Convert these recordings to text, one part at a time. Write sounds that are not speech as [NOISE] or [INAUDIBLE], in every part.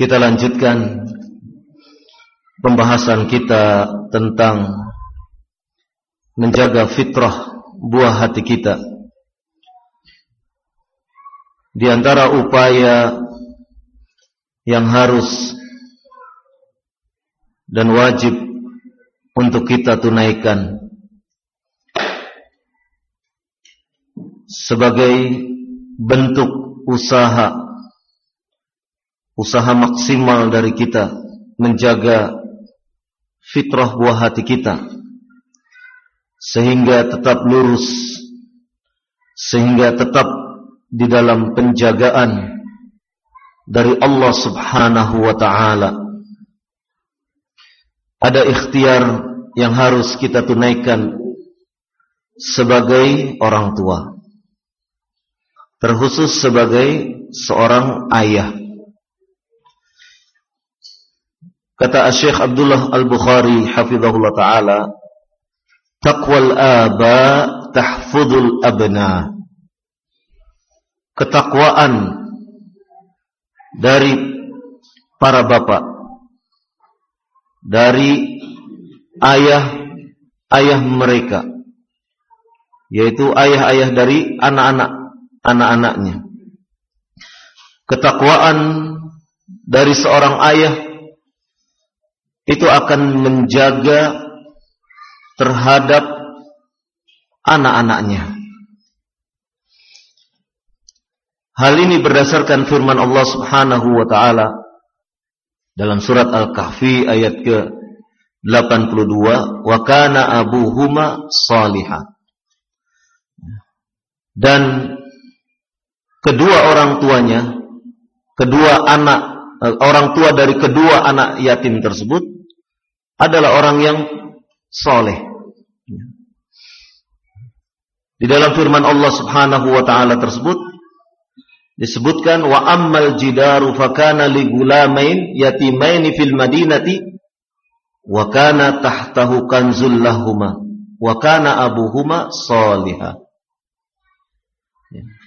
Kita lanjutkan pembahasan kita tentang menjaga fitrah buah hati kita. Di antara upaya yang harus dan wajib untuk kita tunaikan sebagai bentuk usaha usaha maksimal dari kita menjaga fitrah buah hati kita. Sehingga tetap lurus. Sehingga tetap di dalam penjagaan dari Allah Subhanahu wa taala. Ada ikhtiar yang harus kita tunaikan sebagai orang tua. Terkhusus sebagai seorang ayah Kata Syekh Abdullah Al-Bukhari hafizahullah taala, taqwal aba tahfudul abna. Ketakwaan dari para bapak dari ayah-ayah mereka yaitu ayah-ayah dari anak-anak anak-anaknya. Ketakwaan dari seorang ayah itu akan menjaga terhadap anak-anaknya. Hal ini berdasarkan firman Allah Subhanahu wa taala dalam surat Al-Kahfi ayat ke-82, "Wa kana abuhuma salihah." Dan kedua orang tuanya, kedua anak orang tua dari kedua anak yatim tersebut adalah orang yang soleh. Di dalam firman Allah Subhanahu wa taala tersebut disebutkan wa ammal jidaru fakana li gulamain yatimain fil madinati wa kana tahtahu kanzul lahuma wa kana abuhuma salihah.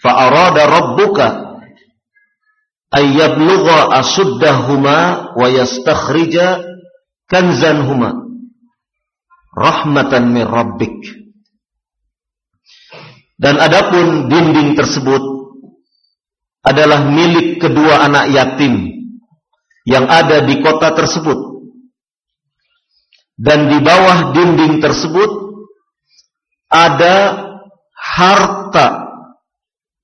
Fa arada rabbuka ay yablugha asuddahuma wa yastakhrija kanzan huma rahmatan min rabbik. Dan adapun dinding tersebut adalah milik kedua anak yatim yang ada di kota tersebut. Dan di bawah dinding tersebut ada harta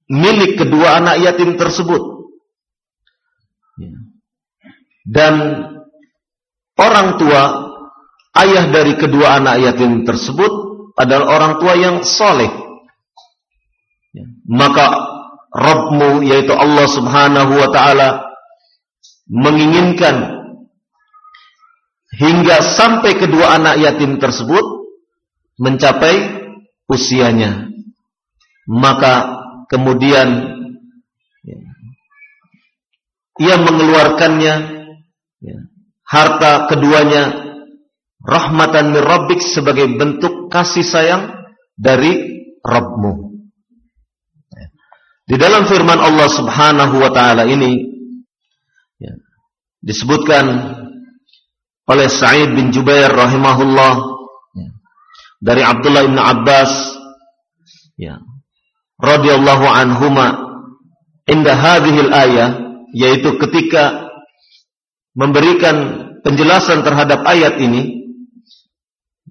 milik kedua anak yatim tersebut. Dan orang tua ayah dari kedua anak yatim tersebut adalah orang tua yang soleh. Ya. Maka Rabbmu yaitu Allah subhanahu wa ta'ala menginginkan hingga sampai kedua anak yatim tersebut mencapai usianya. Maka kemudian ya, ia mengeluarkannya ya, harta keduanya rahmatan min sebagai bentuk kasih sayang dari Rabbmu. Di dalam firman Allah Subhanahu wa taala ini ya, disebutkan oleh Sa'id bin Jubair rahimahullah ya, dari Abdullah bin Abbas ya radhiyallahu anhuma inda hadhil ayah yaitu ketika memberikan penjelasan terhadap ayat ini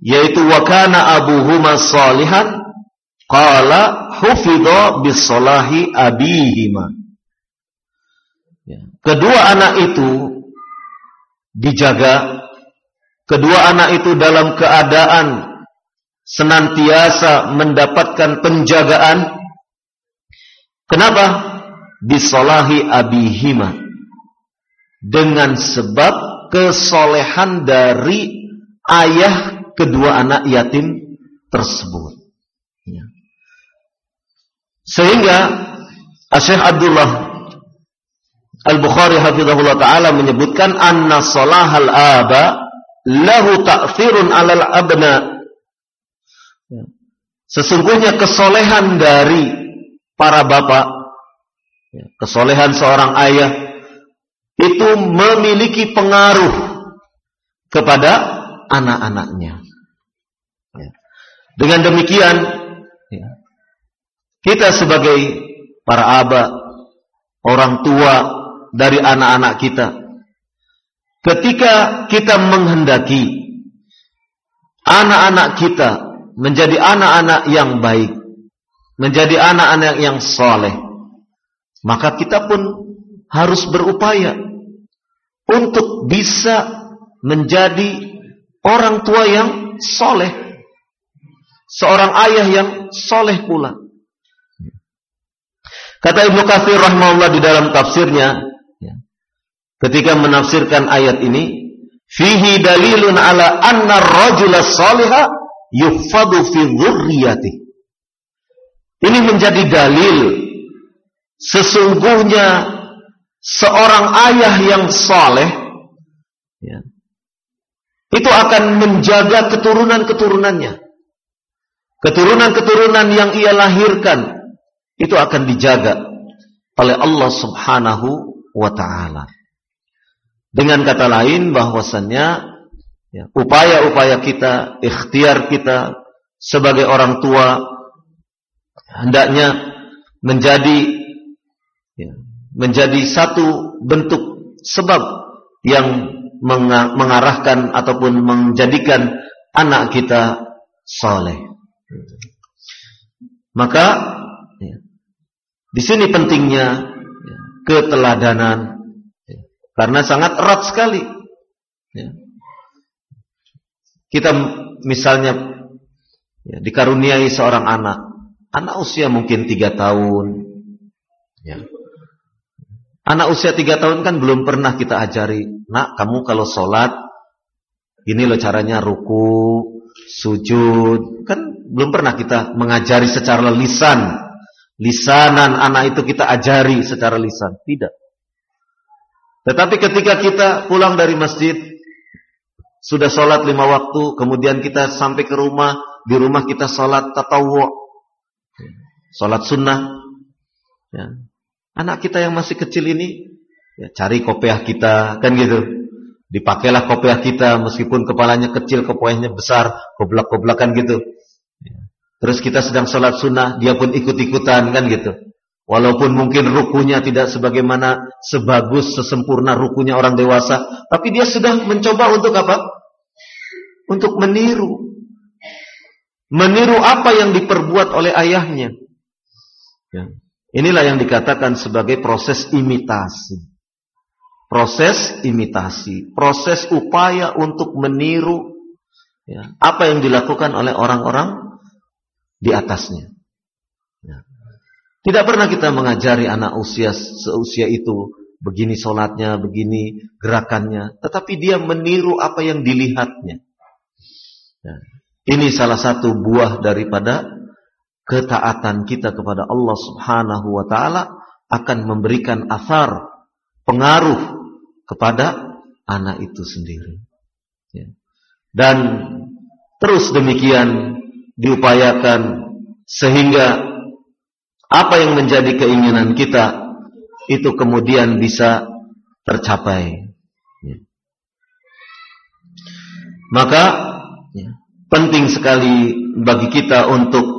yaitu wakana abuhuma salihan qala hufidha bisalahi abihima kedua anak itu dijaga kedua anak itu dalam keadaan senantiasa mendapatkan penjagaan Kenapa? Bisolahi abihima. Dengan sebab kesolehan dari ayah kedua anak yatim tersebut. Ya. Sehingga Syekh Abdullah Al-Bukhari hafizahullah taala menyebutkan anna salahal aba lahu ta'thirun 'alal abna. Ya. Sesungguhnya kesolehan dari para bapak, ya, kesolehan seorang ayah itu memiliki pengaruh kepada anak-anaknya. Ya. Dengan demikian, kita sebagai para abah, orang tua dari anak-anak kita, ketika kita menghendaki anak-anak kita menjadi anak-anak yang baik, menjadi anak-anak yang soleh, maka kita pun harus berupaya untuk bisa menjadi orang tua yang soleh, seorang ayah yang soleh pula. Kata Ibnu Katsir rahimahullah di dalam tafsirnya, ya, ketika menafsirkan ayat ini, fihi dalilun ala anna rajula salihah yufadu fi dzurriyyati. Ini menjadi dalil sesungguhnya seorang ayah yang saleh ya, itu akan menjaga keturunan-keturunannya. Keturunan-keturunan yang ia lahirkan itu akan dijaga oleh Allah Subhanahu wa taala. Dengan kata lain bahwasannya Ya, upaya-upaya kita, ikhtiar kita sebagai orang tua hendaknya menjadi ya, menjadi satu bentuk sebab yang mengarahkan ataupun menjadikan anak kita soleh. Maka ya, di sini pentingnya ya, keteladanan ya, karena sangat erat sekali. Kita misalnya ya, dikaruniai seorang anak, anak usia mungkin tiga tahun, ya. Anak usia tiga tahun kan belum pernah kita ajari, nak kamu kalau sholat, ini loh caranya ruku, sujud, kan belum pernah kita mengajari secara lisan, lisanan anak itu kita ajari secara lisan, tidak. Tetapi ketika kita pulang dari masjid, sudah sholat lima waktu, kemudian kita sampai ke rumah, di rumah kita sholat tatawu, sholat sunnah. Ya. Anak kita yang masih kecil ini, ya, cari kopiah kita, kan gitu. Dipakailah kopiah kita, meskipun kepalanya kecil, kopiahnya besar, koblak-koblakan gitu. Ya. Terus kita sedang sholat sunnah, dia pun ikut-ikutan, kan gitu. Walaupun mungkin rukunya tidak sebagaimana sebagus sesempurna rukunya orang dewasa, tapi dia sudah mencoba untuk apa? Untuk meniru. Meniru apa yang diperbuat oleh ayahnya. Ya. Inilah yang dikatakan sebagai proses imitasi. Proses imitasi, proses upaya untuk meniru ya, apa yang dilakukan oleh orang-orang di atasnya. Ya. Tidak pernah kita mengajari anak usia seusia itu begini solatnya, begini gerakannya, tetapi dia meniru apa yang dilihatnya. Ya. Ini salah satu buah daripada ketaatan kita kepada Allah Subhanahu wa taala akan memberikan asar pengaruh kepada anak itu sendiri. Ya. Dan terus demikian diupayakan sehingga apa yang menjadi keinginan kita itu kemudian bisa tercapai. Ya. Maka ya, penting sekali bagi kita untuk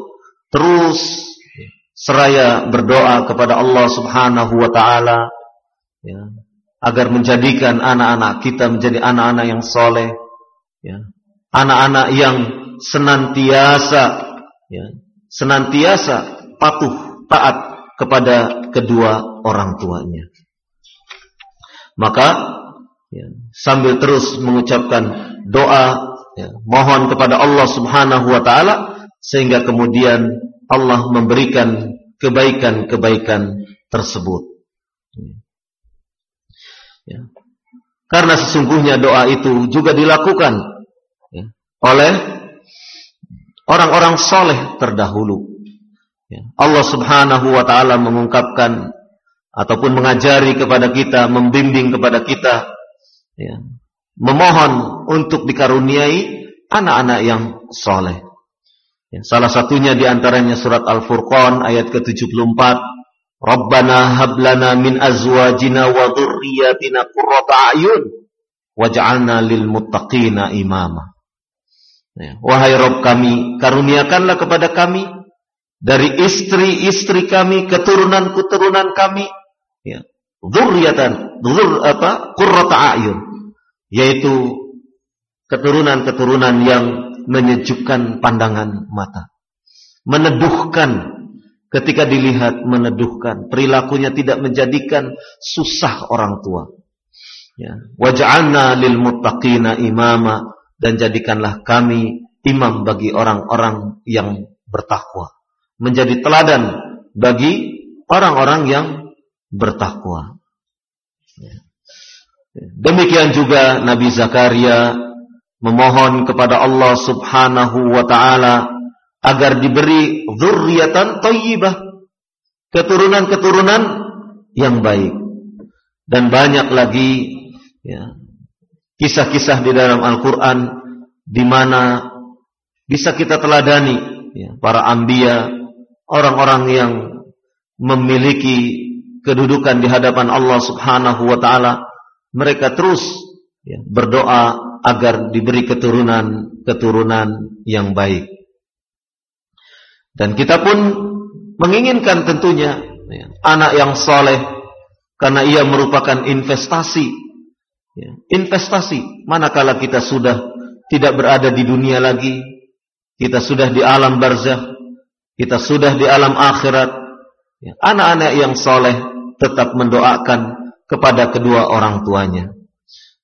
terus seraya berdoa kepada Allah Subhanahu wa taala ya, agar menjadikan anak-anak kita menjadi anak-anak yang soleh, ya, anak-anak yang senantiasa ya, senantiasa patuh taat kepada kedua orang tuanya. Maka ya, sambil terus mengucapkan doa, ya, mohon kepada Allah Subhanahu wa taala sehingga kemudian Allah memberikan kebaikan-kebaikan tersebut. Ya. Karena sesungguhnya doa itu juga dilakukan ya, oleh orang-orang soleh terdahulu. Ya. Allah subhanahu wa ta'ala mengungkapkan ataupun mengajari kepada kita, membimbing kepada kita, ya, memohon untuk dikaruniai anak-anak yang soleh. Salah satunya di antaranya surat Al-Furqan ayat ke-74. Rabbana hablana min azwajina wa dhurriyyatina qurrata a'yun waj'alna lil muttaqina imama. Ya, wahai Rabb kami, karuniakanlah kepada kami dari istri-istri kami, keturunan-keturunan kami, ya, dzurriatan, dzur apa? qurrata a'yun, yaitu keturunan-keturunan yang menyejukkan pandangan mata. Meneduhkan ketika dilihat meneduhkan, perilakunya tidak menjadikan susah orang tua. Ya. Waj'alna lil muttaqina imama dan jadikanlah kami imam bagi orang-orang yang bertakwa. Menjadi teladan bagi orang-orang yang bertakwa. Ya. Demikian juga Nabi Zakaria memohon kepada Allah Subhanahu wa taala agar diberi zurriyatan thayyibah, keturunan-keturunan yang baik. Dan banyak lagi ya, kisah-kisah di dalam Al-Qur'an di mana bisa kita teladani ya, para ambia, orang-orang yang memiliki kedudukan di hadapan Allah Subhanahu wa taala, mereka terus ya, berdoa agar diberi keturunan-keturunan yang baik. Dan kita pun menginginkan tentunya ya, anak yang soleh karena ia merupakan investasi. Ya, investasi manakala kita sudah tidak berada di dunia lagi, kita sudah di alam barzah, kita sudah di alam akhirat. Ya, anak-anak yang soleh tetap mendoakan kepada kedua orang tuanya.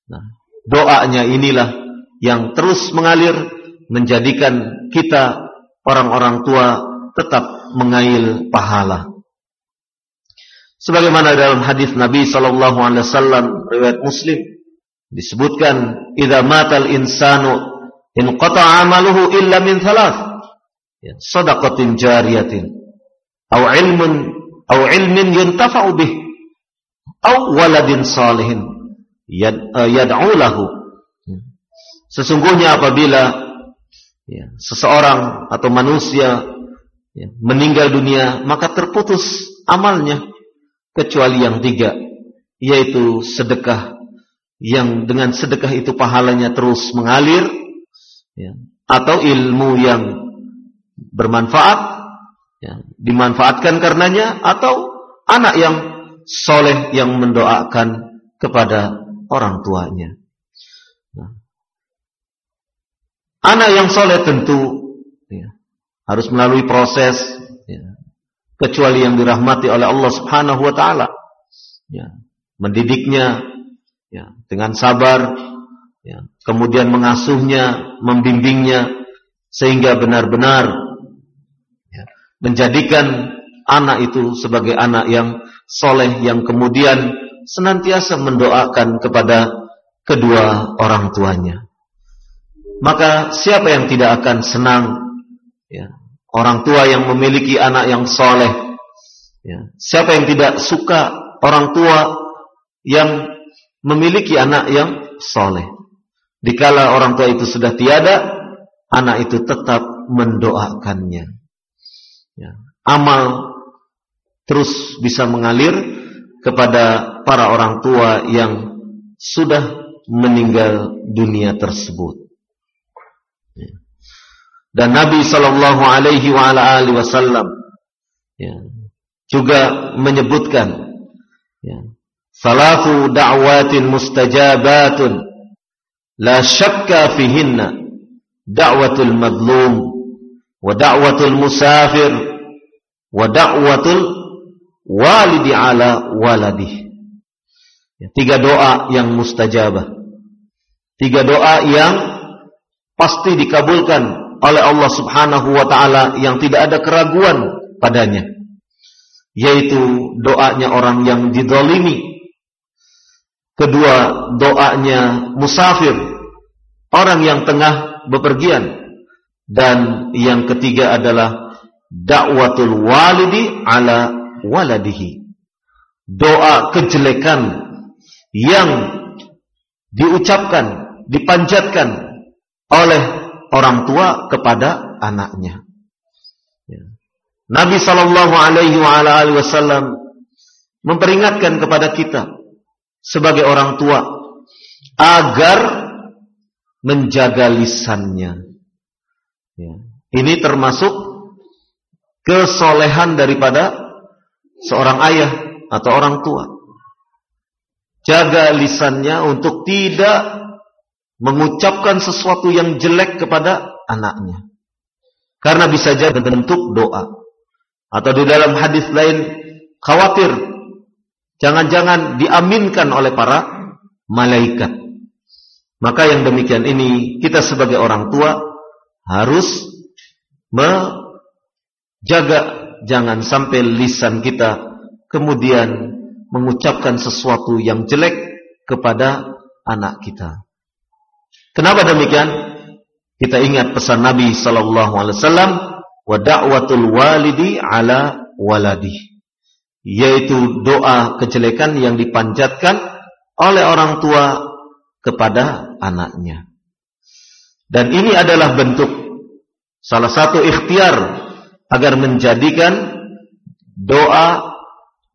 Nah, doanya inilah yang terus mengalir menjadikan kita orang-orang tua tetap mengail pahala. Sebagaimana dalam hadis Nabi sallallahu alaihi wasallam riwayat Muslim disebutkan idza matal insanu in qata'a amaluhu illa min thalath ya, sadaqatin jariyatin aw ilmun aw ilmin yuntafa'u bih aw waladin salihin yad, uh, yad'u lahu. Sesungguhnya apabila ya, seseorang atau manusia ya, meninggal dunia, maka terputus amalnya kecuali yang tiga, yaitu sedekah yang dengan sedekah itu pahalanya terus mengalir, ya, atau ilmu yang bermanfaat, ya, dimanfaatkan karenanya, atau anak yang soleh yang mendoakan kepada orang tuanya. Nah. Anak yang soleh tentu ya, harus melalui proses, ya, kecuali yang dirahmati oleh Allah Subhanahu Wa Taala, ya, mendidiknya ya, dengan sabar, ya, kemudian mengasuhnya, membimbingnya, sehingga benar-benar ya, menjadikan anak itu sebagai anak yang soleh yang kemudian senantiasa mendoakan kepada kedua orang tuanya. Maka siapa yang tidak akan senang ya, orang tua yang memiliki anak yang soleh? Ya, siapa yang tidak suka orang tua yang memiliki anak yang soleh? Dikala orang tua itu sudah tiada, anak itu tetap mendoakannya. Ya, amal terus bisa mengalir kepada para orang tua yang sudah meninggal dunia tersebut. Dan Nabi Shallallahu Alaihi Wasallam ya, juga menyebutkan ya, salatu da'watin mustajabatun la syakka fihinna da'watul madlum wa da'watul musafir wa da'watul walidi ala waladih Ya, tiga doa yang mustajabah. Tiga doa yang pasti dikabulkan oleh Allah Subhanahu wa taala yang tidak ada keraguan padanya. yaitu doanya orang yang didolimi. Kedua, doanya musafir, orang yang tengah bepergian. Dan yang ketiga adalah dakwatul walidi ala waladihi. Doa kejelekan yang diucapkan, dipanjatkan oleh orang tua kepada anaknya. Ya. Nabi Shallallahu Alaihi Wasallam memperingatkan kepada kita sebagai orang tua agar menjaga lisannya. Ya. Ini termasuk kesolehan daripada seorang ayah atau orang tua. Jaga lisannya untuk tidak mengucapkan sesuatu yang jelek kepada anaknya. Karena bisa jadi bentuk doa. Atau di dalam hadis lain khawatir jangan-jangan diaminkan oleh para malaikat. Maka yang demikian ini kita sebagai orang tua harus menjaga jangan sampai lisan kita kemudian mengucapkan sesuatu yang jelek kepada anak kita. Kenapa demikian? Kita ingat pesan Nabi sallallahu alaihi wasallam wa da'watul walidi ala waladi yaitu doa kejelekan yang dipanjatkan oleh orang tua kepada anaknya. Dan ini adalah bentuk salah satu ikhtiar agar menjadikan doa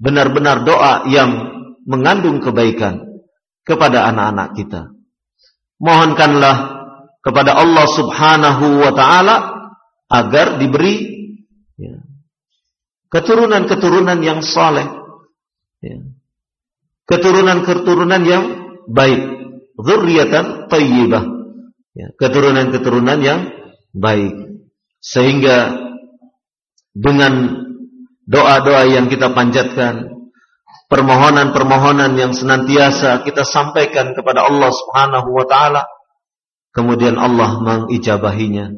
benar-benar doa yang mengandung kebaikan kepada anak-anak kita mohonkanlah kepada Allah Subhanahu wa taala agar diberi ya, keturunan-keturunan yang saleh. Ya. Keturunan-keturunan yang baik, dzurriatan thayyibah. Ya, keturunan-keturunan yang baik. Sehingga dengan doa-doa yang kita panjatkan, permohonan-permohonan yang senantiasa kita sampaikan kepada Allah Subhanahu wa taala kemudian Allah mengijabahinya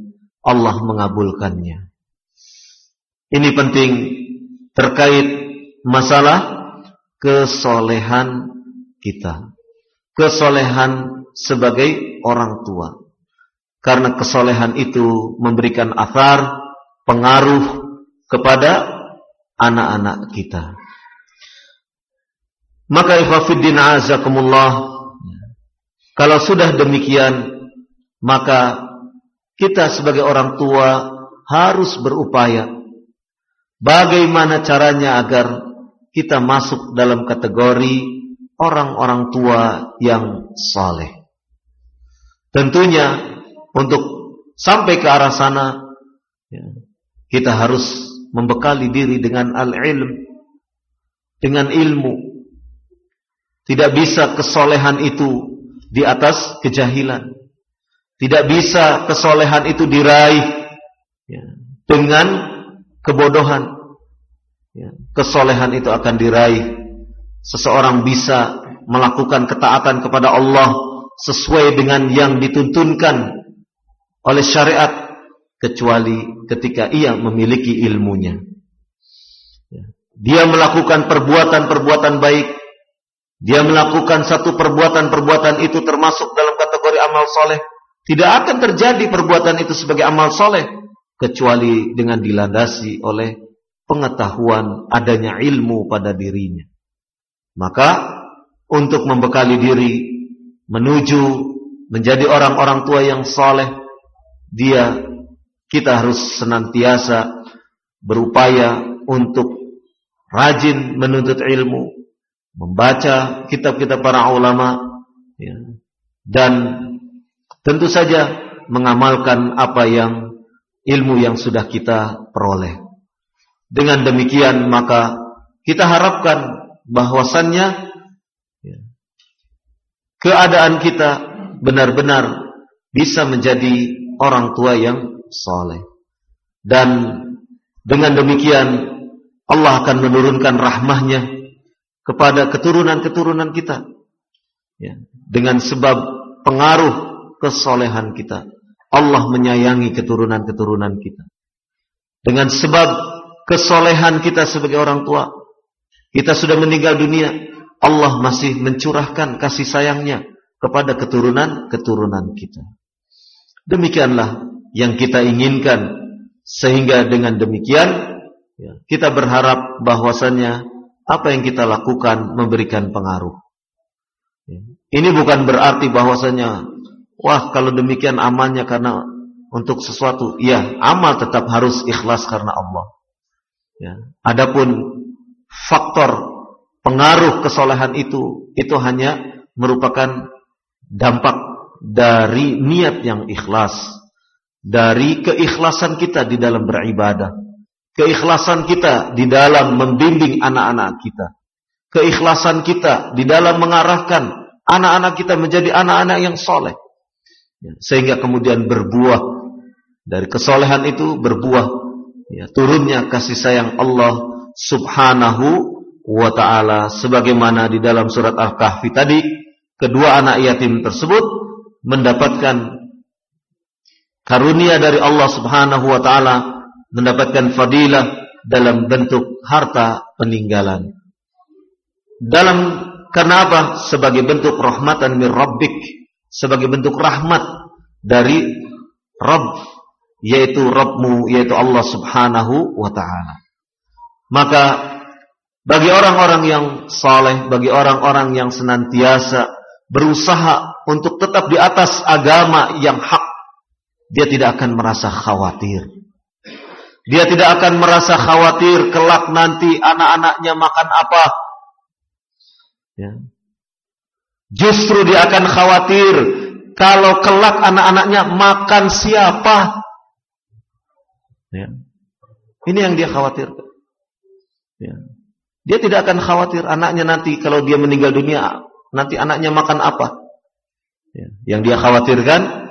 Allah mengabulkannya. Ini penting terkait masalah kesolehan kita kesolehan sebagai orang tua. Karena kesolehan itu memberikan athar pengaruh kepada anak-anak kita maka ikhwafiddin azakumullah kalau sudah demikian maka kita sebagai orang tua harus berupaya bagaimana caranya agar kita masuk dalam kategori orang-orang tua yang saleh. Tentunya untuk sampai ke arah sana ya, kita harus membekali diri dengan al-ilm dengan ilmu tidak bisa kesolehan itu di atas kejahilan. Tidak bisa kesolehan itu diraih ya, dengan kebodohan. Ya, kesolehan itu akan diraih. Seseorang bisa melakukan ketaatan kepada Allah sesuai dengan yang dituntunkan oleh syariat kecuali ketika ia memiliki ilmunya. Ya. Dia melakukan perbuatan-perbuatan baik dia melakukan satu perbuatan-perbuatan itu termasuk dalam kategori amal soleh, tidak akan terjadi perbuatan itu sebagai amal soleh kecuali dengan dilandasi oleh pengetahuan adanya ilmu pada dirinya. Maka untuk membekali diri menuju menjadi orang-orang tua yang soleh, dia kita harus senantiasa berupaya untuk rajin menuntut ilmu, membaca kitab-kitab para ulama ya, dan tentu saja mengamalkan apa yang ilmu yang sudah kita peroleh. Dengan demikian maka kita harapkan bahwasannya ya, keadaan kita benar-benar bisa menjadi orang tua yang soleh. Dan dengan demikian Allah akan menurunkan rahmahnya kepada keturunan-keturunan kita. Ya, dengan sebab pengaruh kesolehan kita. Allah menyayangi keturunan-keturunan kita. Dengan sebab kesolehan kita sebagai orang tua. Kita sudah meninggal dunia, Allah masih mencurahkan kasih sayangnya kepada keturunan-keturunan kita. Demikianlah yang kita inginkan sehingga dengan demikian ya, kita berharap bahwasannya apa yang kita lakukan memberikan pengaruh. Ya. Ini bukan berarti bahwasanya wah kalau demikian amalnya karena untuk sesuatu, ya amal tetap harus ikhlas karena Allah. Ya. Adapun faktor pengaruh kesolehan itu itu hanya merupakan dampak dari niat yang ikhlas, dari keikhlasan kita di dalam beribadah, keikhlasan kita di dalam membimbing anak-anak kita, keikhlasan kita di dalam mengarahkan anak-anak kita menjadi anak-anak yang soleh, ya, sehingga kemudian berbuah. Dari kesolehan itu berbuah. Ya, turunnya kasih sayang Allah Subhanahu wa taala. Sebagaimana di dalam surat Al-Kahfi tadi kedua anak yatim tersebut mendapatkan karunia dari Allah Subhanahu wa taala, mendapatkan fadilah dalam bentuk harta peninggalan. Dalam kenapa? Sebagai bentuk rahmatan min rabbik, sebagai bentuk rahmat dari Rabb yaitu Rabbmu yaitu Allah Subhanahu wa taala. Maka bagi orang-orang yang saleh, bagi orang-orang yang senantiasa berusaha untuk tetap di atas agama yang hak, dia tidak akan merasa khawatir. Dia tidak akan merasa khawatir kelak nanti anak-anaknya makan apa. Ya. Justru dia akan khawatir kalau kelak anak-anaknya makan siapa. Ya. Ini yang dia khawatirkan. Ya. Dia tidak akan khawatir anaknya nanti kalau dia meninggal dunia nanti anaknya makan apa? Ya. Yang dia khawatirkan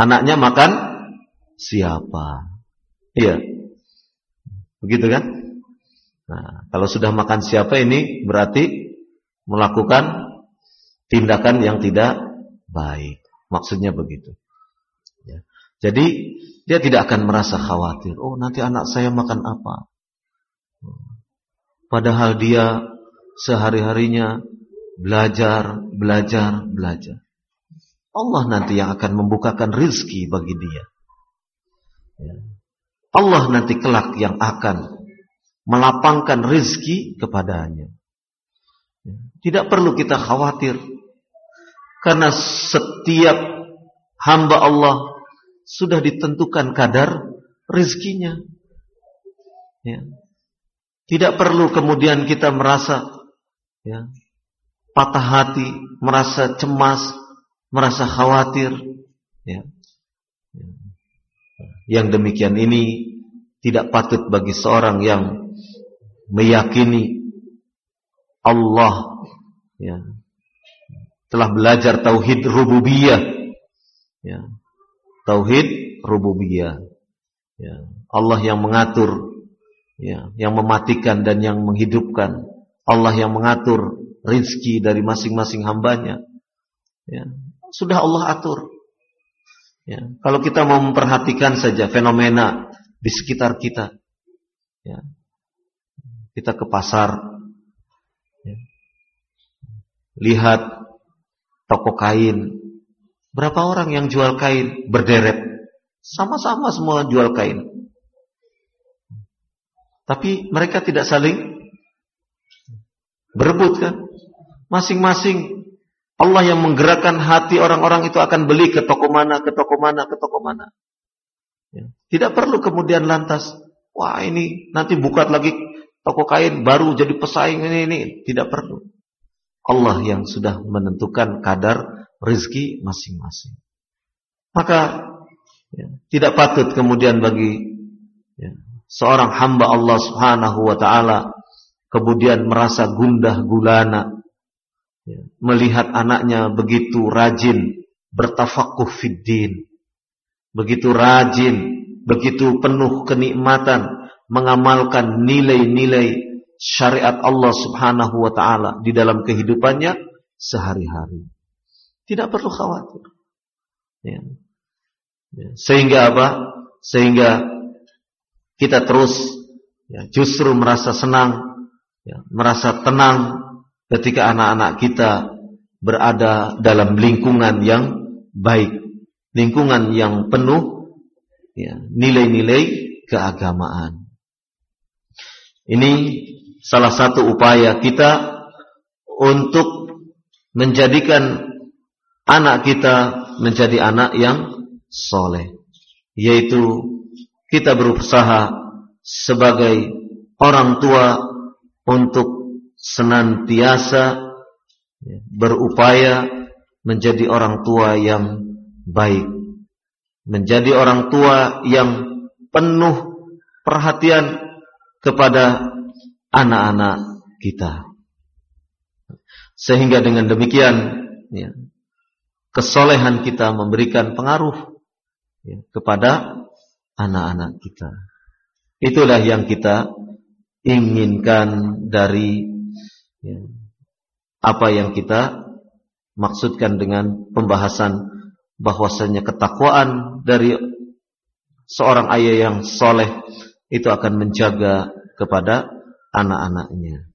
anaknya makan siapa? Iya. Begitu kan? Nah, kalau sudah makan siapa ini berarti melakukan tindakan yang tidak baik. Maksudnya begitu. Ya. Jadi dia tidak akan merasa khawatir. Oh nanti anak saya makan apa? Padahal dia sehari-harinya belajar, belajar, belajar. Allah nanti yang akan membukakan rizki bagi dia. Ya. Allah nanti kelak yang akan melapangkan rizki kepadanya. Ya. Tidak perlu kita khawatir. Karena setiap hamba Allah sudah ditentukan kadar rizkinya. Ya. Tidak perlu kemudian kita merasa ya, patah hati, merasa cemas, merasa khawatir. Ya. Yang demikian ini tidak patut bagi seorang yang meyakini Allah ya, telah belajar tauhid rububiyah. Ya. Tauhid rububiyah. Ya. Allah yang mengatur, ya, yang mematikan dan yang menghidupkan. Allah yang mengatur rizki dari masing-masing hambanya. Ya, sudah Allah atur. Ya, kalau kita mau memperhatikan saja fenomena di sekitar kita, ya, kita ke pasar, ya, lihat toko kain, berapa orang yang jual kain berderet, sama-sama semua jual kain. Tapi mereka tidak saling berebut kan? Masing-masing Allah yang menggerakkan hati orang-orang itu akan beli ke toko mana, ke toko mana, ke toko mana. Ya. Tidak perlu kemudian lantas, wah ini nanti buka lagi toko kain baru jadi pesaing ini ini. Tidak perlu. Allah yang sudah menentukan kadar rezeki masing-masing. Maka ya, tidak patut kemudian bagi ya, seorang hamba Allah Subhanahu wa taala kemudian merasa gundah gulana melihat anaknya begitu rajin bertafakuh fiddin, begitu rajin, begitu penuh kenikmatan mengamalkan nilai-nilai syariat Allah Subhanahu wa taala di dalam kehidupannya sehari-hari. Tidak perlu khawatir. Ya. Ya. Sehingga apa? Sehingga kita terus ya, justru merasa senang, ya, merasa tenang ketika anak-anak kita berada dalam lingkungan yang baik, lingkungan yang penuh ya, nilai-nilai ya, keagamaan. Ini salah satu upaya kita untuk menjadikan anak kita menjadi anak yang soleh, yaitu kita berusaha sebagai orang tua untuk senantiasa berupaya menjadi orang tua yang baik, menjadi orang tua yang penuh perhatian kepada anak-anak kita. Sehingga dengan demikian ya, kesolehan kita memberikan pengaruh ya, kepada anak-anak kita. Itulah yang kita inginkan dari ya, apa yang kita maksudkan dengan pembahasan bahwasanya ketakwaan dari seorang ayah yang soleh itu akan menjaga kepada anak-anaknya.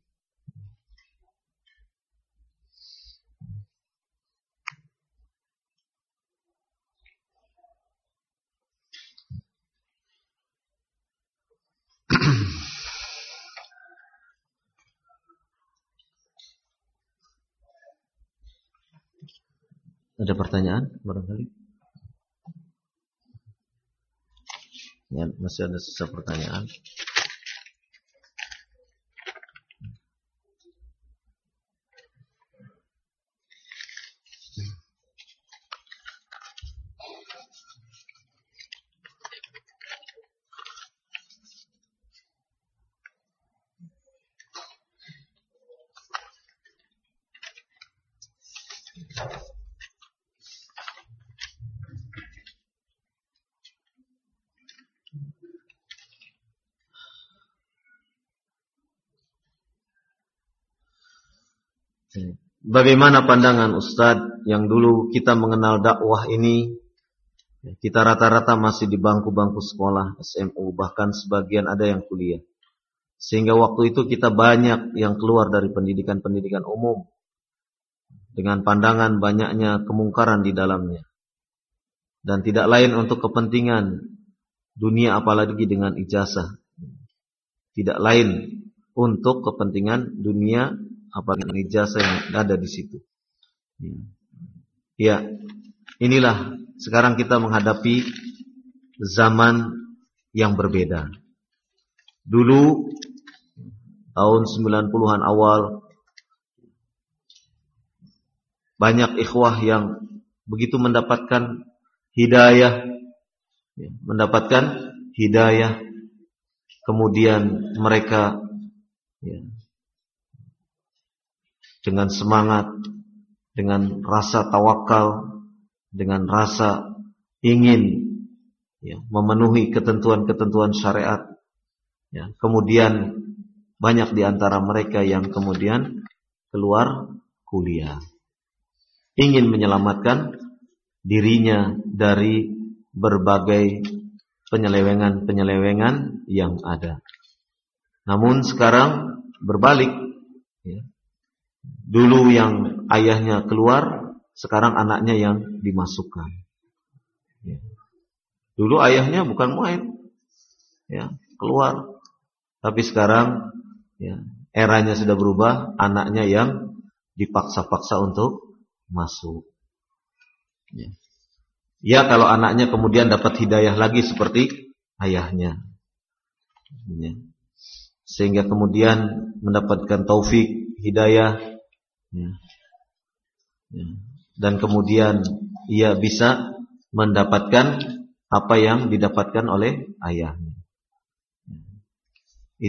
[CLEARS THROAT] Ada pertanyaan barangkali? Ya, masih ada sisa pertanyaan. Bagaimana pandangan Ustadz yang dulu kita mengenal dakwah ini? Kita rata-rata masih di bangku-bangku sekolah SMU bahkan sebagian ada yang kuliah. Sehingga waktu itu kita banyak yang keluar dari pendidikan-pendidikan umum. Dengan pandangan banyaknya kemungkaran di dalamnya. Dan tidak lain untuk kepentingan dunia apalagi dengan ijazah. Tidak lain untuk kepentingan dunia apalagi ijazah yang ada di situ. Ya, inilah sekarang kita menghadapi zaman yang berbeda. Dulu tahun 90-an awal banyak ikhwah yang begitu mendapatkan hidayah ya, mendapatkan hidayah kemudian mereka ya, dengan semangat, dengan rasa tawakal, dengan rasa ingin ya, memenuhi ketentuan-ketentuan syariat. Ya, kemudian banyak di antara mereka yang kemudian keluar kuliah. Ingin menyelamatkan dirinya dari berbagai penyelewengan-penyelewengan yang ada. Namun sekarang berbalik, Dulu yang ayahnya keluar, sekarang anaknya yang dimasukkan. Ya. Dulu ayahnya bukan main, ya keluar. Tapi sekarang ya, eranya sudah berubah, anaknya yang dipaksa-paksa untuk masuk. Ya. ya kalau anaknya kemudian dapat hidayah lagi seperti ayahnya. Ya. Sehingga kemudian mendapatkan taufik, hidayah Ya. Ya. Dan kemudian ia bisa mendapatkan apa yang didapatkan oleh ayahnya. Ya.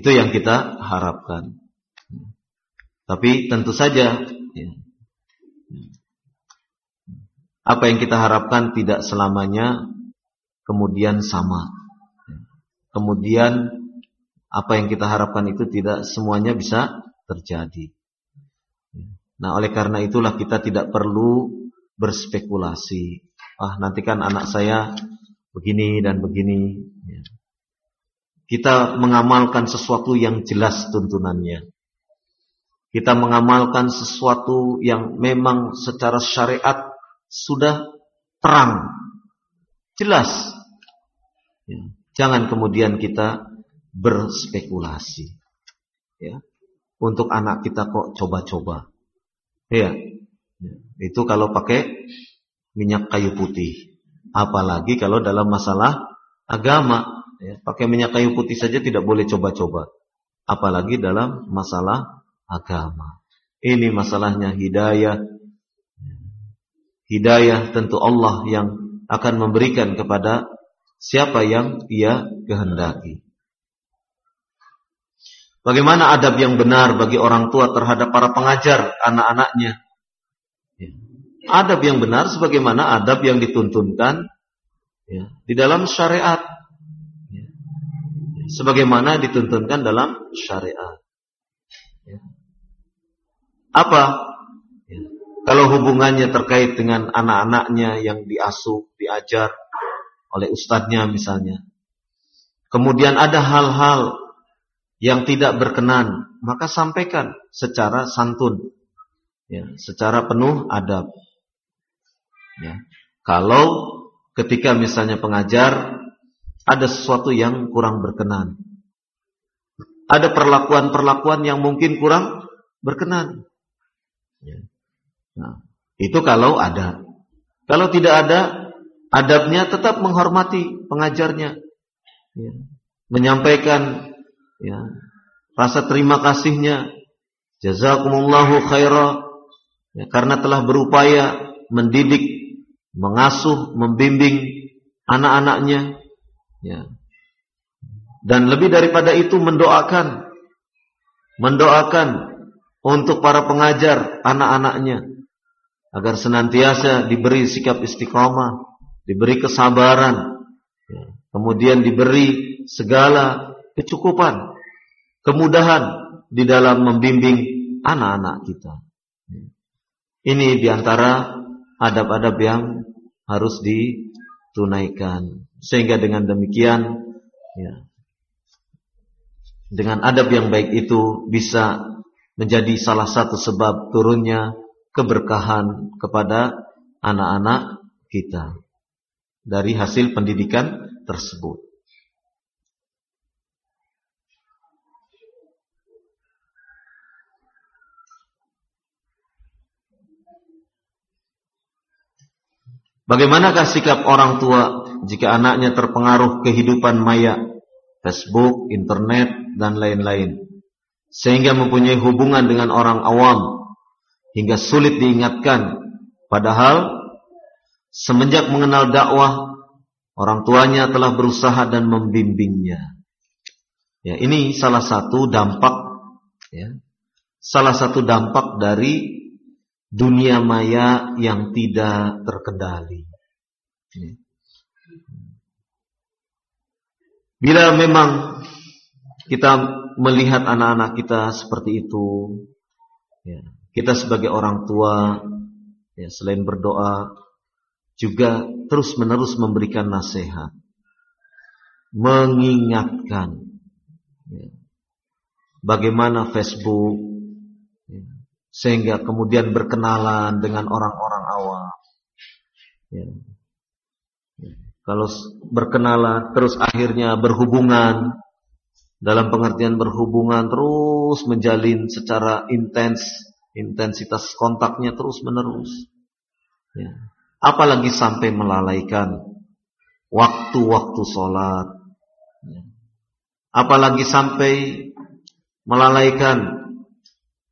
Itu yang kita harapkan. Tapi tentu saja apa yang kita harapkan tidak selamanya kemudian sama. Kemudian apa yang kita harapkan itu tidak semuanya bisa terjadi. Nah oleh karena itulah kita tidak perlu berspekulasi. Ah nanti kan anak saya begini dan begini. Ya. kita mengamalkan sesuatu yang jelas tuntunannya. Kita mengamalkan sesuatu yang memang secara syariat sudah terang, jelas. Ya. Jangan kemudian kita berspekulasi. Ya. Untuk anak kita kok coba-coba. Ya. ya. Itu kalau pakai minyak kayu putih. Apalagi kalau dalam masalah agama. Ya. Pakai minyak kayu putih saja tidak boleh coba-coba. Apalagi dalam masalah agama. Ini masalahnya hidayah. Hidayah tentu Allah yang akan memberikan kepada siapa yang ia kehendaki. Bagaimana adab yang benar bagi orang tua terhadap para pengajar anak-anaknya? Ya. Adab yang benar sebagaimana adab yang dituntunkan ya, di dalam syariat. Ya. Sebagaimana dituntunkan dalam syariat. Ya. Apa? Kalau hubungannya terkait dengan anak-anaknya yang diasuh, diajar oleh ustadznya misalnya. Kemudian ada hal-hal yang tidak berkenan, maka sampaikan secara santun, ya, secara penuh adab. Ya. Kalau ketika misalnya pengajar ada sesuatu yang kurang berkenan, ada perlakuan-perlakuan yang mungkin kurang berkenan. Ya. Nah, itu kalau ada. Kalau tidak ada, adabnya tetap menghormati pengajarnya, ya. menyampaikan ya, rasa terima kasihnya. Jazakumullahu khaira. Ya, karena telah berupaya mendidik mengasuh membimbing anak-anaknya. Ya. Dan lebih daripada itu mendoakan. Mendoakan untuk para pengajar anak-anaknya agar senantiasa diberi sikap istiqomah diberi kesabaran ya, kemudian diberi segala kecukupan, kemudahan di dalam membimbing anak-anak kita. Ini di antara adab-adab yang harus ditunaikan. Sehingga dengan demikian, ya, dengan adab yang baik itu bisa menjadi salah satu sebab turunnya keberkahan kepada anak-anak kita dari hasil pendidikan tersebut. Bagaimanakah sikap orang tua jika anaknya terpengaruh kehidupan maya, Facebook, internet, dan lain-lain, sehingga mempunyai hubungan dengan orang awam hingga sulit diingatkan, padahal semenjak mengenal dakwah, orang tuanya telah berusaha dan membimbingnya. Ya, ini salah satu dampak, ya, salah satu dampak dari dunia maya yang tidak terkendali. Bila memang kita melihat anak-anak kita seperti itu, ya, kita sebagai orang tua, ya, selain berdoa, juga terus-menerus memberikan nasihat, mengingatkan, ya, bagaimana Facebook, sehingga kemudian berkenalan dengan orang-orang awam. Ya. Ya. Kalau berkenalan terus akhirnya berhubungan dalam pengertian berhubungan terus menjalin secara intens intensitas kontaknya terus menerus. Ya. Apalagi sampai melalaikan waktu-waktu sholat. Ya. Apalagi sampai melalaikan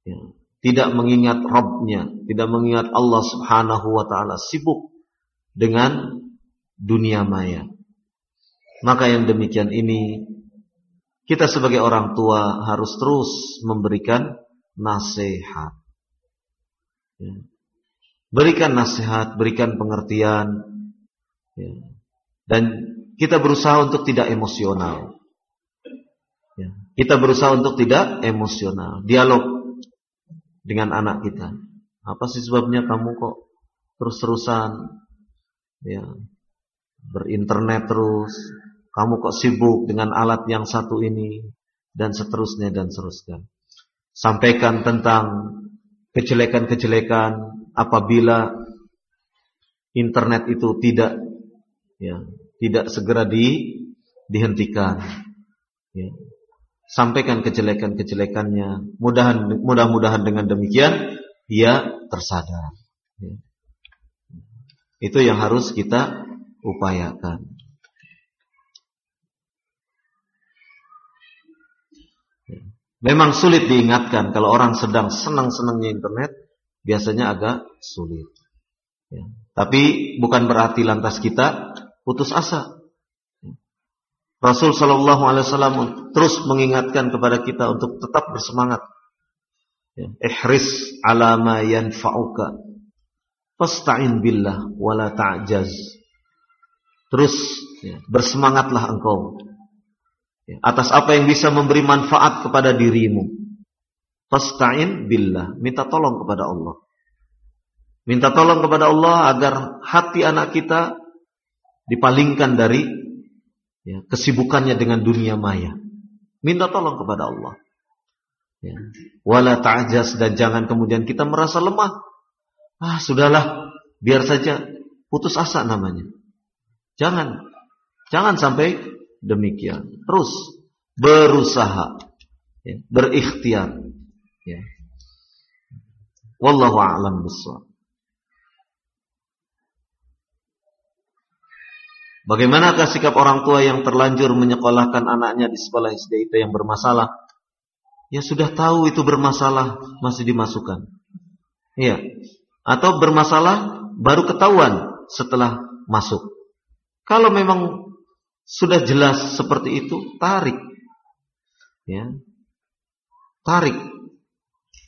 ya, tidak mengingat Rabbnya, tidak mengingat Allah subhanahu wa ta'ala, sibuk dengan dunia maya. Maka yang demikian ini, kita sebagai orang tua harus terus memberikan nasihat. Ya. Berikan nasihat, berikan pengertian. Ya. Dan kita berusaha untuk tidak emosional. Ya. Kita berusaha untuk tidak emosional. Dialog dengan anak kita. Apa sih sebabnya kamu kok terus-terusan ya berinternet terus, kamu kok sibuk dengan alat yang satu ini dan seterusnya dan seterusnya. Sampaikan tentang kejelekan-kejelekan apabila internet itu tidak ya, tidak segera di dihentikan. Ya. Sampaikan kejelekan-kejelekannya. Mudahan mudah-mudahan dengan demikian ia tersadar. Ya. Itu yang harus kita upayakan. Memang sulit diingatkan kalau orang sedang senang-senangnya internet, biasanya agak sulit. Ya. Tapi bukan berarti lantas kita putus asa. Rasul Shallallahu Alaihi Wasallam terus mengingatkan kepada kita untuk tetap bersemangat. Ya. Ihris ala ma yanfa'uka. Fasta'in billah wala ta'jaz. Terus ya, bersemangatlah engkau Ya, atas apa yang bisa memberi manfaat kepada dirimu. Fasta'in billah, minta tolong kepada Allah. Minta tolong kepada Allah agar hati anak kita dipalingkan dari ya, kesibukannya dengan dunia maya. Minta tolong kepada Allah. Ya. Wala dan jangan kemudian kita merasa lemah. Ah, sudahlah, biar saja putus asa namanya. Jangan. Jangan sampai demikian. Terus berusaha, ya, berikhtiar. Ya. Wallahu a'lam bishawab. Bagaimanakah sikap orang tua yang terlanjur menyekolahkan anaknya di sekolah SD itu yang bermasalah? Ya sudah tahu itu bermasalah masih dimasukkan. Iya. Atau bermasalah baru ketahuan setelah masuk. Kalau memang sudah jelas seperti itu, tarik. Ya. Tarik.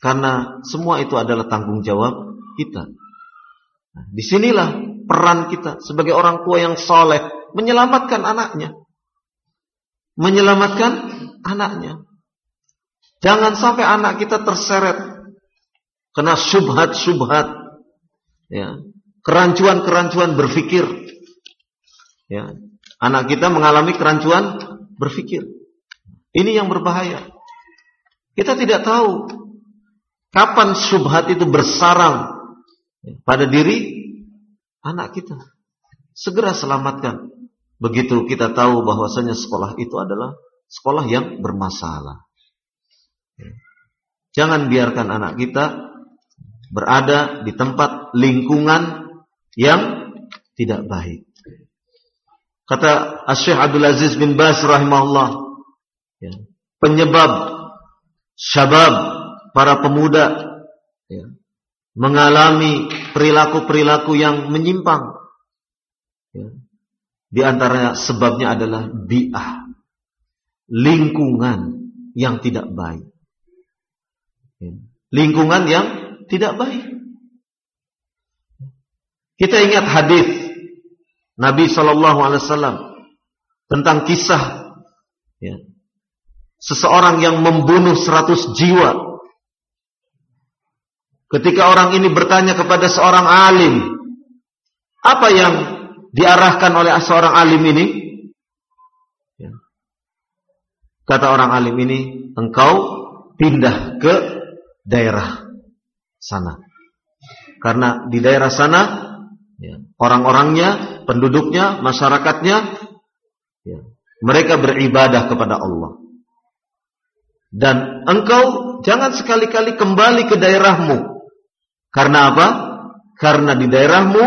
Karena semua itu adalah tanggung jawab kita. Nah, di sinilah peran kita sebagai orang tua yang soleh menyelamatkan anaknya. Menyelamatkan anaknya. Jangan sampai anak kita terseret kena subhat-subhat. Ya. Kerancuan-kerancuan berpikir. Ya. Anak kita mengalami kerancuan berpikir. Ini yang berbahaya. Kita tidak tahu kapan subhat itu bersarang pada diri anak kita. Segera selamatkan. Begitu kita tahu bahwasanya sekolah itu adalah sekolah yang bermasalah. Jangan biarkan anak kita berada di tempat lingkungan yang tidak baik. Kata Syekh Abdul Aziz bin Bas rahimahullah, ya, penyebab syabab para pemuda mengalami perilaku-perilaku yang menyimpang. Ya. Di antaranya sebabnya adalah bi'ah, lingkungan yang tidak baik. Ya. Lingkungan yang tidak baik. Kita ingat hadis Nabi Wasallam tentang kisah ya, seseorang yang membunuh seratus jiwa. Ketika orang ini bertanya kepada seorang alim, apa yang diarahkan oleh seorang alim ini? Ya. Kata orang alim ini, engkau pindah ke daerah sana. Karena di daerah sana ya, orang-orangnya penduduknya, masyarakatnya, ya, mereka beribadah kepada Allah. Dan engkau jangan sekali-kali kembali ke daerahmu. Karena apa? Karena di daerahmu,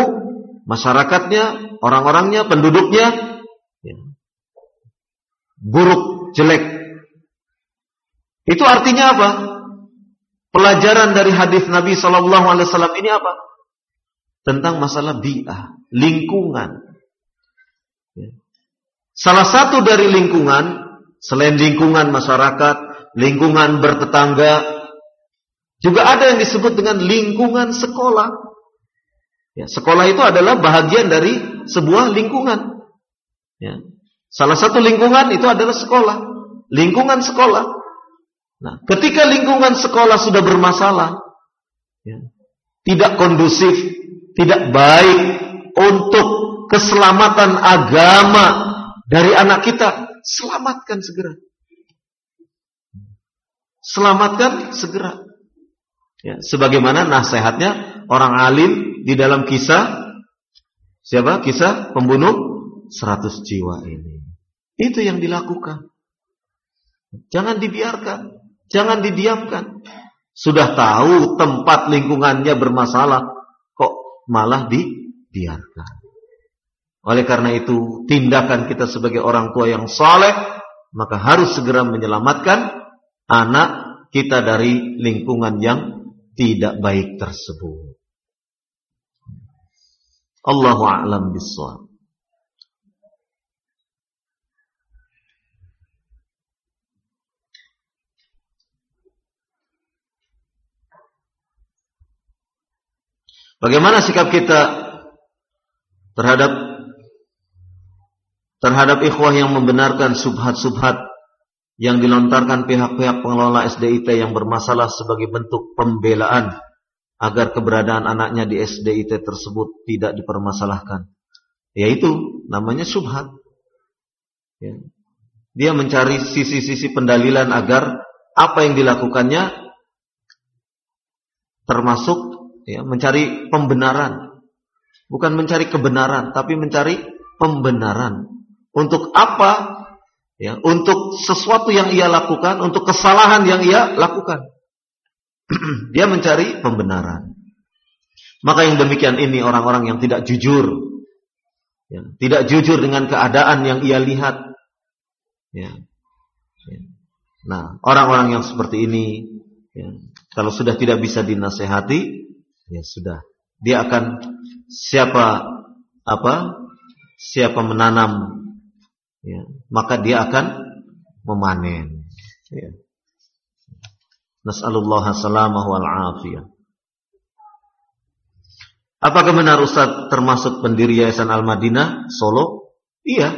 masyarakatnya, orang-orangnya, penduduknya, ya, buruk, jelek. Itu artinya apa? Pelajaran dari hadis Nabi Shallallahu Alaihi Wasallam ini apa? tentang masalah bi'ah, lingkungan. Ya. Salah satu dari lingkungan, selain lingkungan masyarakat, lingkungan bertetangga, juga ada yang disebut dengan lingkungan sekolah. Ya, sekolah itu adalah bahagian dari sebuah lingkungan. Ya. Salah satu lingkungan itu adalah sekolah. Lingkungan sekolah. Nah, ketika lingkungan sekolah sudah bermasalah, ya, tidak kondusif, tidak baik untuk keselamatan agama dari anak kita, selamatkan segera. Selamatkan segera. Ya, sebagaimana nasihatnya orang alim di dalam kisah siapa? Kisah pembunuh 100 jiwa ini. Itu yang dilakukan. Jangan dibiarkan, jangan didiamkan. Sudah tahu tempat lingkungannya bermasalah, kok malah dibiarkan. Oleh karena itu, tindakan kita sebagai orang tua yang saleh maka harus segera menyelamatkan anak kita dari lingkungan yang tidak baik tersebut. Allahu a'lam bishawab. Bagaimana sikap kita terhadap terhadap ikhwah yang membenarkan subhat-subhat yang dilontarkan pihak-pihak pengelola SDIT yang bermasalah sebagai bentuk pembelaan agar keberadaan anaknya di SDIT tersebut tidak dipermasalahkan. Yaitu namanya subhat. Ya. Dia mencari sisi-sisi pendalilan agar apa yang dilakukannya termasuk ya, mencari pembenaran. Bukan mencari kebenaran, tapi mencari pembenaran. Untuk apa? Ya, untuk sesuatu yang ia lakukan, untuk kesalahan yang ia lakukan. [CLEARS THROAT] Dia mencari pembenaran. Maka yang demikian ini orang-orang yang tidak jujur. Ya, tidak jujur dengan keadaan yang ia lihat. Ya. ya. Nah, orang-orang yang seperti ini, ya, kalau sudah tidak bisa dinasehati, ya sudah. Dia akan siapa apa? Siapa menanam ya, maka dia akan memanen. Ya. Nas'alullah salamah. Apakah benar Ustaz termasuk pendiri Yayasan Al-Madinah Solo? Iya,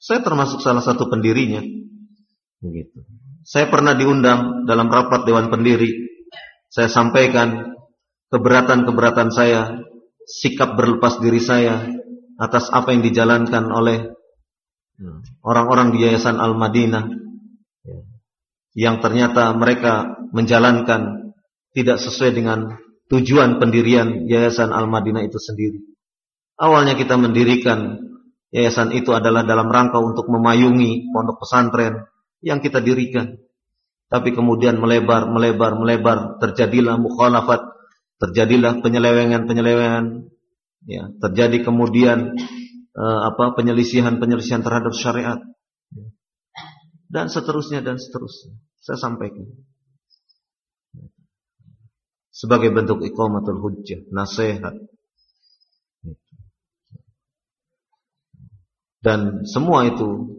saya termasuk salah satu pendirinya. Begitu. Saya pernah diundang dalam rapat Dewan Pendiri. Saya sampaikan keberatan-keberatan saya, sikap berlepas diri saya atas apa yang dijalankan oleh. Orang-orang di Yayasan Al-Madinah ya, yang ternyata mereka menjalankan tidak sesuai dengan tujuan pendirian Yayasan Al-Madinah itu sendiri. Awalnya kita mendirikan yayasan itu adalah dalam rangka untuk memayungi pondok pesantren yang kita dirikan. Tapi kemudian melebar, melebar, melebar, terjadilah mukhalafat, terjadilah penyelewengan-penyelewengan, ya, terjadi kemudian uh, apa penyelisihan-penyelisihan terhadap syariat dan seterusnya dan seterusnya. Saya sampaikan sebagai bentuk iqamatul hujjah, nasihat. Dan semua itu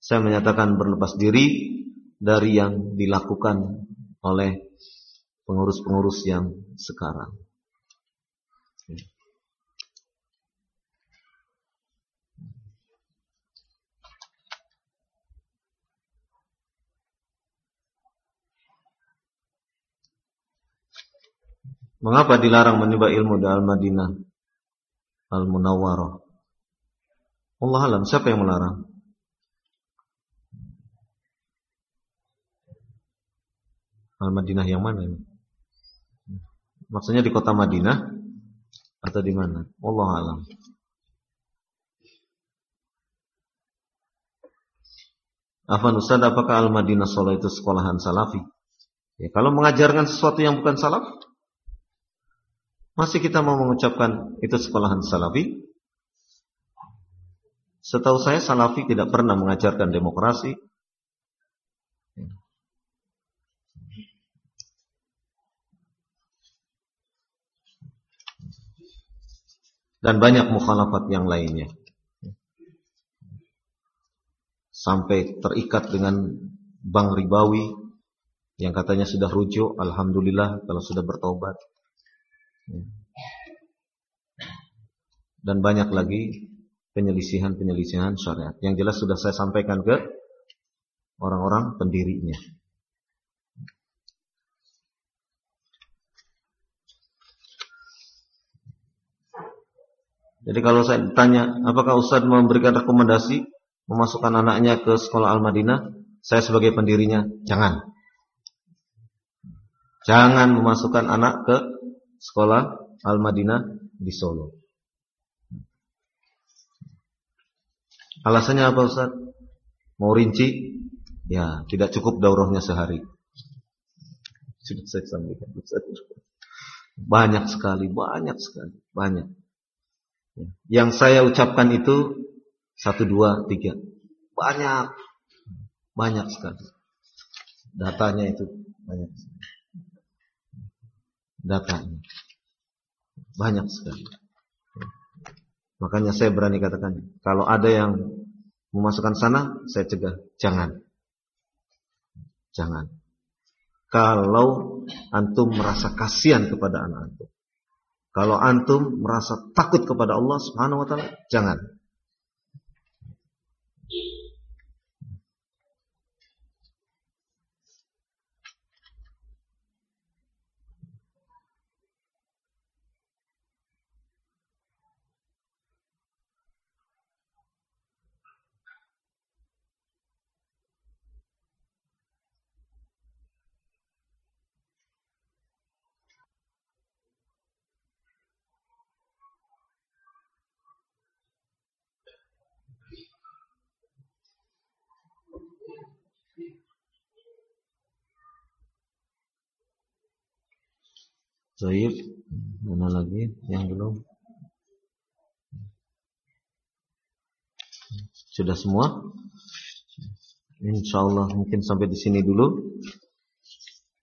saya menyatakan berlepas diri dari yang dilakukan oleh pengurus-pengurus yang sekarang. Mengapa dilarang menimba ilmu di Al-Madinah Al-Munawwarah? Allah alam, siapa yang melarang? Al-Madinah yang mana ini? Maksudnya di kota Madinah atau di mana? Allah alam. Afan Ustaz, apakah Al-Madinah Solo itu sekolahan salafi? Ya, kalau mengajarkan sesuatu yang bukan salaf, masih kita mau mengucapkan itu sekolahan salafi? Setahu saya salafi tidak pernah mengajarkan demokrasi. Dan banyak mukhalafat yang lainnya. Sampai terikat dengan bank ribawi yang katanya sudah rujuk, alhamdulillah kalau sudah bertobat. Dan banyak lagi penyelisihan-penyelisihan syariat. Yang jelas sudah saya sampaikan ke orang-orang pendirinya. Jadi kalau saya tanya, apakah Ustaz memberikan rekomendasi memasukkan anaknya ke sekolah Al-Madinah, saya sebagai pendirinya jangan. Jangan memasukkan anak ke sekolah Al-Madinah di Solo. Alasannya apa Ustaz? Mau rinci? Ya, tidak cukup daurahnya sehari. Sudah saya sampaikan. Banyak sekali, banyak sekali, banyak. Ya. Yang saya ucapkan itu satu, dua, tiga. Banyak, banyak sekali. Datanya itu banyak. Datanya banyak sekali. Makanya saya berani katakan, kalau ada yang memasukkan sana, saya cegah, jangan. Jangan. Kalau antum merasa kasihan kepada anak antum. Kalau antum merasa takut kepada Allah Subhanahu wa taala, jangan. Zaib, mana lagi yang belum? Sudah semua? Insya Allah mungkin sampai di sini dulu.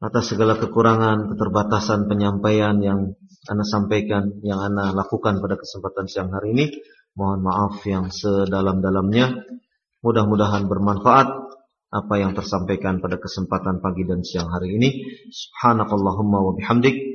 Atas segala kekurangan, keterbatasan penyampaian yang Anda sampaikan, yang Anda lakukan pada kesempatan siang hari ini, mohon maaf yang sedalam-dalamnya. Mudah-mudahan bermanfaat apa yang tersampaikan pada kesempatan pagi dan siang hari ini. Subhanakallahumma wa bihamdik